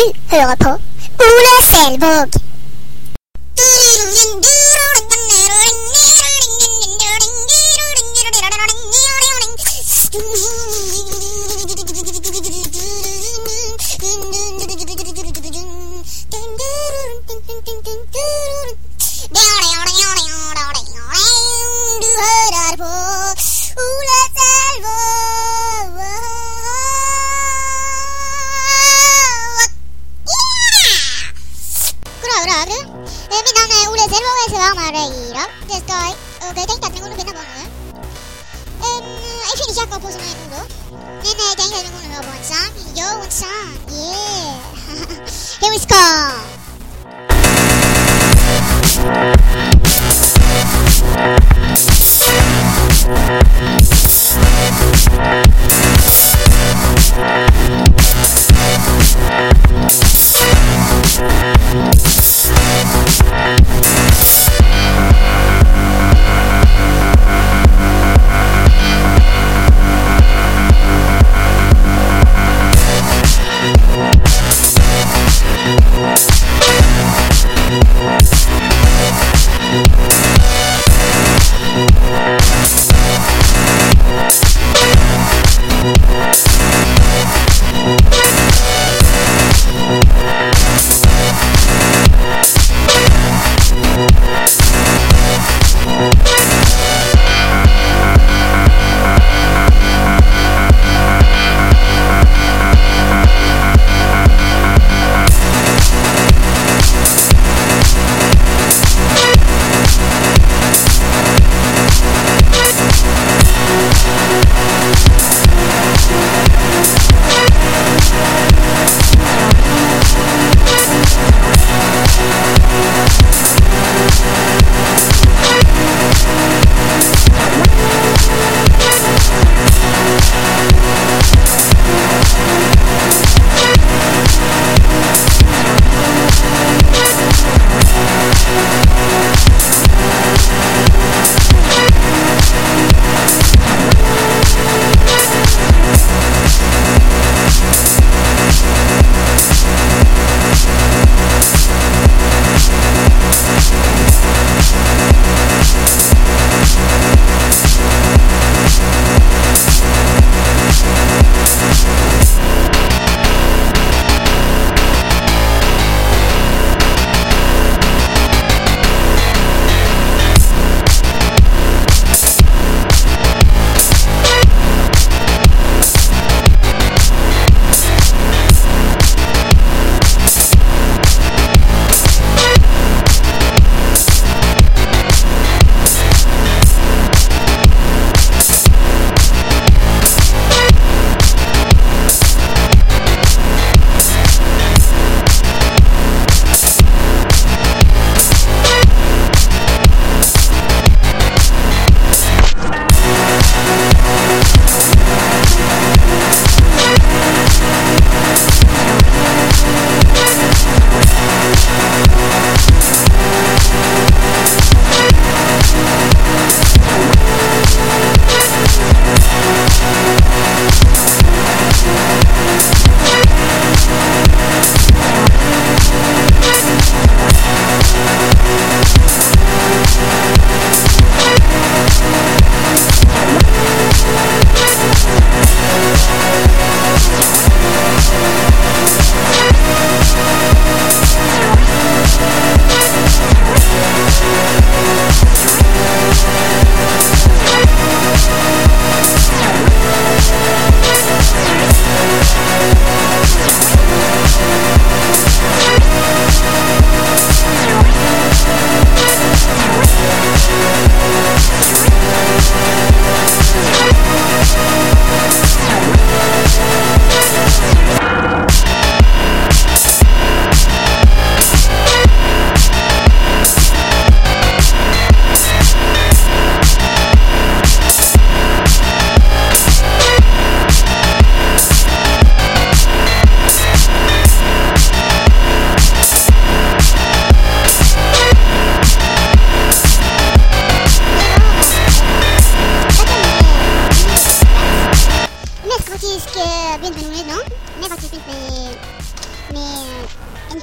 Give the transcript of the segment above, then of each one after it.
Du hører på Ole Selvåg. At vi kunne finne på noe. Um, jeg finner ikke akkurat på så mye nå, da. Men jeg tenkte at vi kunne høre på en sang. Yo, en sang. Yeah. Here we come. Thank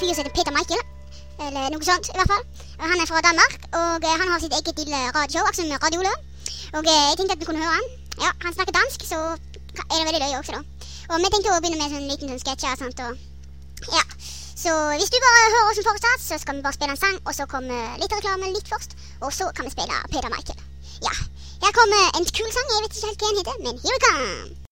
fyr som heter Peter Michael. Eller noe sånt, i hvert fall. Han er fra Danmark, og eh, han har sitt eget lille radioshow, akkurat som Radio Ole. Og eh, jeg tenkte at vi kunne høre han. Ja, Han snakker dansk, så er det veldig løye også, da. Og vi tenkte å begynne med sånn liten sånn sketsj og sånt. Og ja. Så hvis du bare hører oss fortsatt, så skal vi bare spille en sang, og så kommer litt reklame litt først, og så kan vi spille Peter Michael. Ja. Her kommer en kul sang, jeg vet ikke helt hva den heter, men here we come.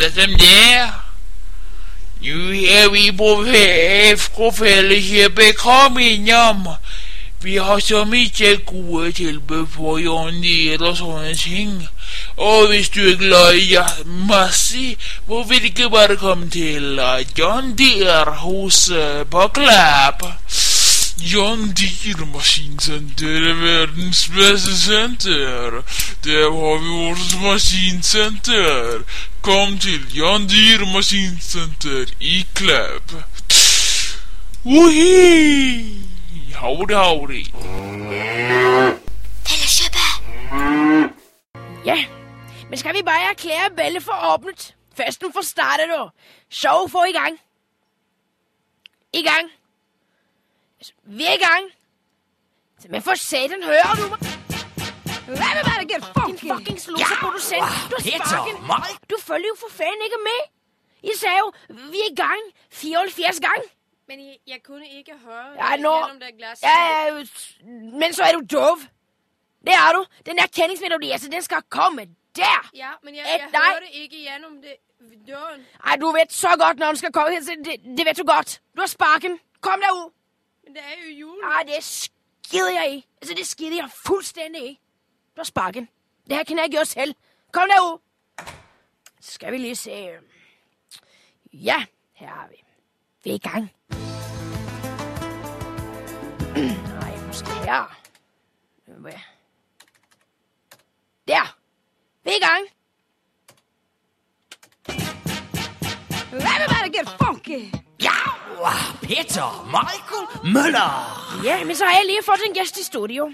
Var dem det. Nå er vi på vei fra Felleskjøpet. Kom innom. Vi har så mye gode tilbud på Deere og sånne ting. Og hvis du er glad i ja, Massi, hvorfor ikke bare komme til John Deere hos uh, John Deere Maskinsenter er verdens beste senter. Der har vi vårt maskinsenter. Kom til Jan Dyr Maskinsenter i Klæb. Wohi! Howdy, howdy. Felleskjøpet! Ja, men skal vi bare erklære Belle for åpnet? Festen får starte, da. Show får i gang. I gang. Vi er i gang. Men for satan, hører du mig? Everybody get Din funky. fucking slose producent. Du har sparken. Du følger jo for faen ikke med. I sa jo, vi er i gang. 74 gang. Men jeg, jeg kunne ikke høre Ja, nå. gjennom det glasset. Ja, ja, men så er du dov. Det er du. Den der kjenningsmelodien, altså, den skal komme der. Ja, men jeg, jeg hører ikke gjennom det døren. Ej, du vet så godt, når den skal komme Det, det vet du godt. Du har sparken. Kom derud. Men det er jo jul. Ej, det skider jeg i. Altså, det skider jeg fuldstændig i. Du spaken. Det her kan jeg gjøre selv. Kom deg Så skal vi lige se. Ja, her har vi. Vi er i gang. Nej, måske her. Der. Vi er i gang. Everybody get funky! Ja, Peter Michael Møller. Ja, men så har jeg lige fået en gæst i studio.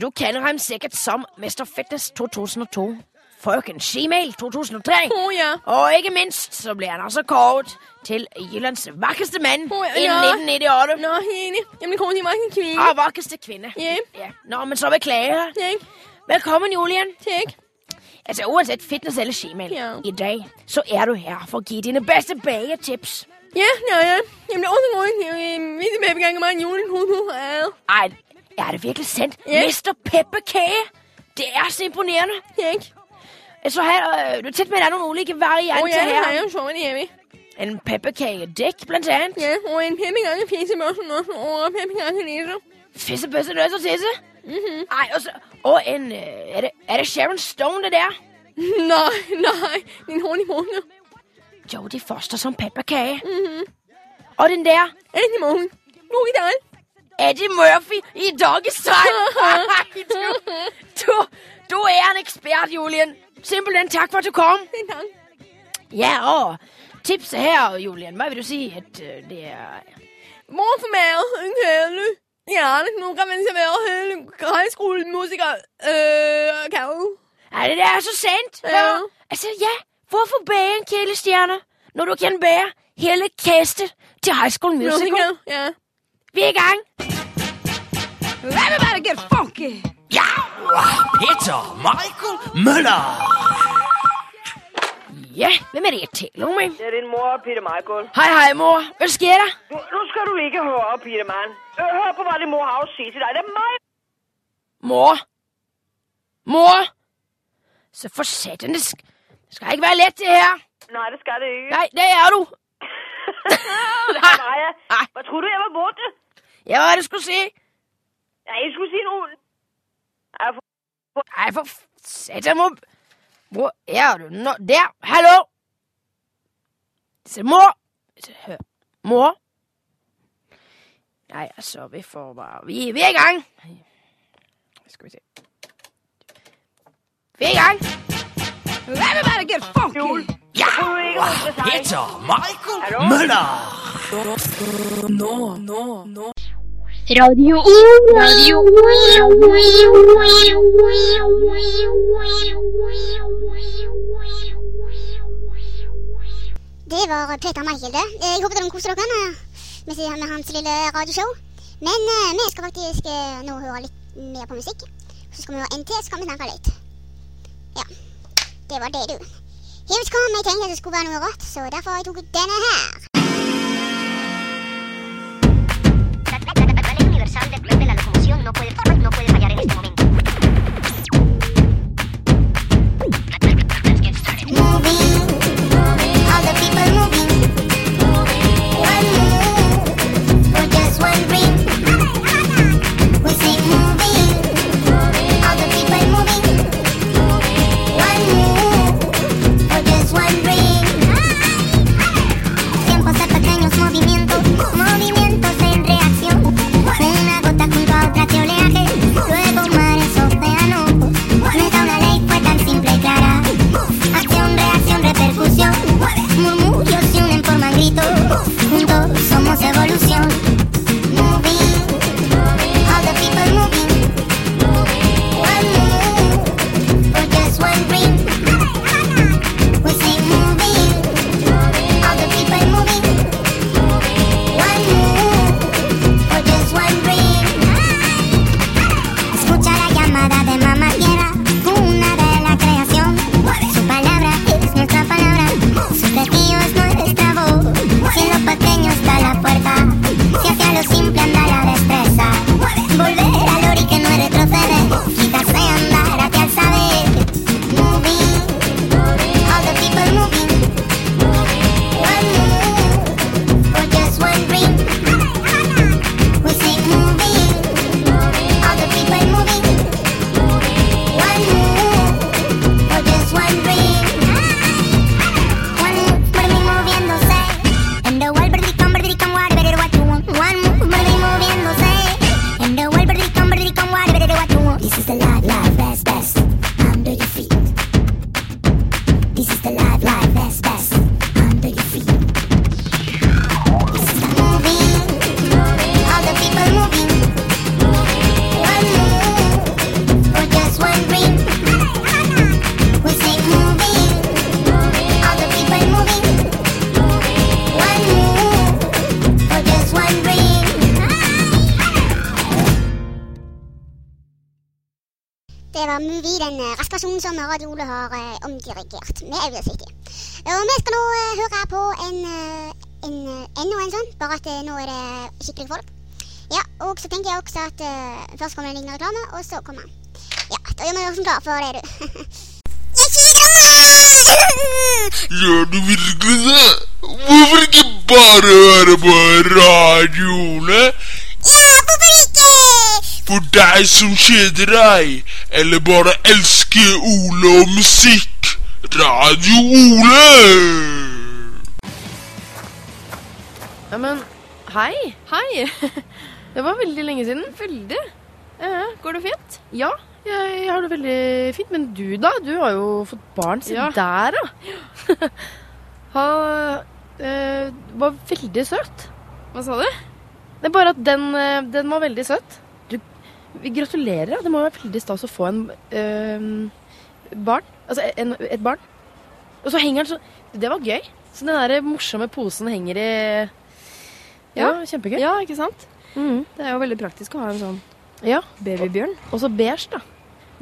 Du kjenner ham sikkert som Mr. Fitness 2002. Frøken Shemale 2003. Oh ja. Og ikke minst så blir han altså kåret til Jyllands vakreste menn Oh, i ja. 1998. Nå, enig. Jeg bliver kronet i mange kvinne. Ah, vakreste kvinne. Ja. ja. Nå, men så beklager jeg. Velkommen, Julian. Takk. Altså, Uansett fitness eller skimail, Ja. i dag, så er du her for å gi dine beste bagetips. Ja, ja, ja. Jamen, det er også en grunn. Jeg vil med i gang med en julen. Ej, er det virkelig sandt? Yeah. Mr. Pepperkage? Det er så imponerende. Yeah. Så her, øh, du tæt med, det er noen ulike varianter Oh ja, har her. jeg jo sjovt hjemme. En pepperkage blant annet. Ja, og en fjesemørsen også, og en næser. Fissebøsse, løs og tisse. Mhm. Ej, og, så, og en, øh, er, det, er det Sharon Stone, det der? Nej, nej. Din horn i munden. Jodie Foster som pepperkage. -hmm. Og den der, Endelig morgen. Nu i dag. Eddie Murphy i Doggy Style. Ej, du, du, du er en ekspert, Julian. Simpelthen tak for, at du kom. Ja, og tipset her, Julian. hva vil du si at øh, det er... Mor for mad, en hele Ja, nu kan servere hele højskolemusikere. Øh, kan Er det der er så sandt. Ja. Altså, ja. Hvorfor bære en kjælestjerne når du kan bære hele kastet til High School? Musical, ja. Vi er i gang. Everybody get funky! Ja, Peter Michael Møller. Ja, hvem er det, jeg taler med? Det er din mor, Peter Michael. Hei, hei, mor. Hva sker der? Nå skal du ikke høre, Peter, mand. Øh, hør på, hva din mor har å si til deg. Det er meg! Mor? Mor? Så for satan, det sk- skal ikke være lett, det her. Nei, det skal det ikke. Nei, det er du. Nei. Hva tror du, jeg var borte? Ja, hva er det du skulle si? Nei, jeg skulle si noe Nei, for... For f- satan, må Hvor er du? Nå, der. Hallo? Se, må hør. Må Nei, altså, vi får bare... Vi, vi er i gang. Skal vi se. Vi er i gang. Everybody get funky! Ja, Du Michael Møller! Nå, nå, sig. Radio Radio Det var Peter Michael, det. Eh, Jeg håper dere koser dere med, med, hans lille radioshow. Men eh, vi skal faktisk eh, nå høre litt mer på musikk. Så skal vi høre NT, så kan vi snakke litt. Ja, det var det, du. Here's Come, jeg tenkte at det skulle være noe rått, så derfor har jeg tok denne her. Som Radio Ole har eh, omdirigert med Audacity. Og vi skal nå eh, høre på en, eh, en, eh, enda en sånn, bare at eh, nå er det skikkelige folk. Ja, og så tenker jeg også at først kommer det en liten reklame, og så kommer han. Ja, da gjør vi oss klar for det, du. Jeg er 20! Gjør du virkelig det? Hvorfor ikke bare høre på radioene? Ja, hvorfor ikke? For deg som kjeder deg, eller bare elsker Ole og musikk. Radio Ole! Ja, men hei. Hei! Det var veldig lenge siden. Veldig. Ja, går det fint? Ja, jeg, jeg har det veldig fint. Men du, da? Du har jo fått barn. Se Ja. der, da. ha, eh, var veldig søt. Hva sa du? Det er bare at den, eh, den var veldig søt. Vi gratulerer. da. Det må være veldig stas å få en øh, barn. Altså en, et barn. Og så henger den sånn Det var gøy. Så den der morsomme posen henger i Ja, kjempegøy. Ja, ikke sant? Mm. Det er jo veldig praktisk å ha en sånn ja. babybjørn. Og så beige, da.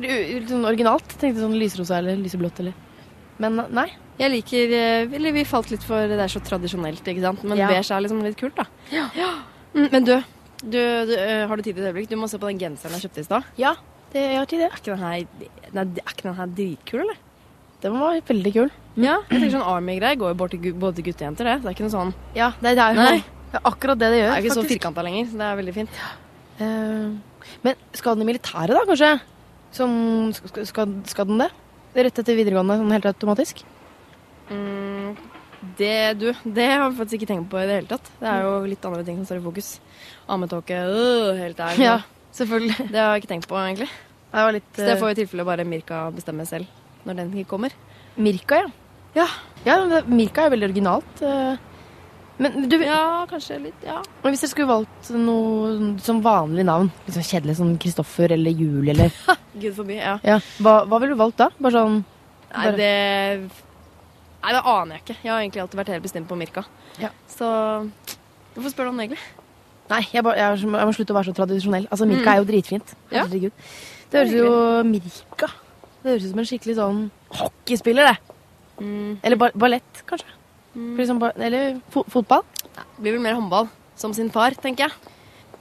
Litt sånn originalt. Tenkte sånn lysrosa eller lyseblått eller Men nei. Jeg liker eh, Eller vi falt litt for Det er så tradisjonelt, ikke sant? Men Ja. beige er liksom litt kult, da. Ja. Mm, men du, du, du eh, har du tid til et øyeblikk? Du må se på den genseren jeg kjøpte i stad. Ja, det, jeg har tid, til. Er ikke den her, nei, er ikke den her dritkul, eller? Den var veldig kul. Ja. Jeg tenker sånn Army-greier går jo både til, både til gutter og jenter, det. Det er ikke noe sånn Ja, det, det er jo Nei. det er akkurat det det Det er ikke så faktisk. firkanta lenger, så det er veldig fint. Uh, men skal den i militæret, da, kanskje? Som, skal, skal, skal den det? Rett etter videregående, sånn helt automatisk? Mm, det, du, det har vi faktisk ikke tenkt på i det hele tatt. Det er jo litt andre ting som står i fokus. Ammetåke, øh, helt ærlig. Ja, selvfølgelig. Det har jeg ikke tenkt på, egentlig. Det var litt Så det får i tilfelle bare Mirka bestemme selv når den ikke kommer. Mirka, ja. Ja. ja Mirka er veldig originalt. eh. men du, Ja, kanskje litt, ja. men hvis dere skulle valgt noe som vanlig navn, liksom kjedelig kjedelig, sånn Kristoffer eller Julie eller Gud forby, ja. ja, hva, hva ville du valgt da? Bare sånn Nei, det Nei, det aner jeg ikke. Jeg har egentlig alltid vært helt bestemt på Mirka. Ja. Så hvorfor spør du om det, egentlig? Nei, jeg, bare, jeg, må- jeg må slutte å være så tradisjonell. Altså, Mirka Mm. er jo dritfint. Ja. Det høres jo Mirka Det høres ut som en skikkelig sånn hockeyspiller, det. Mm. Eller ba ballett, kanskje. Mm. Liksom, eller fo fotball. Det blir vel mer håndball. Som sin far, tenker jeg.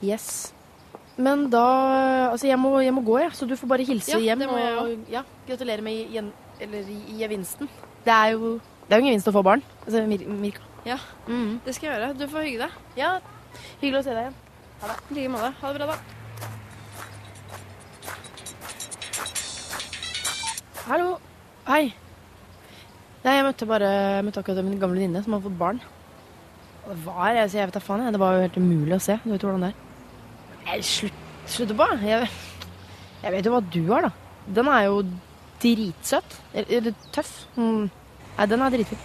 Yes. Men da Altså, jeg må, jeg må gå, jeg. Så du får bare hilse Ja, hjem. og ja, gratulere med gjen eller, i gevinsten. Det er jo Det er jo ingen vinst å få barn. Altså, Mir Mirka. Ja, Mhm. det skal jeg gjøre. Du får hygge deg. Ja, hyggelig å se deg igjen. Ha det. I like måte. Ha det bra, da. Hallo. Hei. Nei, jeg møtte bare jeg møtte akkurat min gamle venninne som har fått barn. Og det var jeg, jeg vet da faen, jeg. Det var jo helt umulig å se. Du vet jo hvordan det er. Slutt, slutt på. Jeg, jeg vet jo hva du har, da. Den er jo dritsøt. Eller tøff. Mm. Nei, den er dritfin.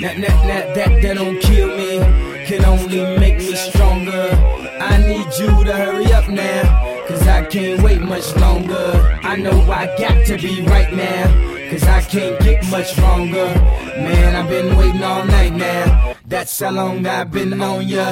That, that, that, that, that don't kill me, can only make me stronger. I need you to hurry up now, cause I can't wait much longer. I know I got to be right now, cause I can't get much stronger. Man, I've been waiting all night now, that's how long I've been on ya.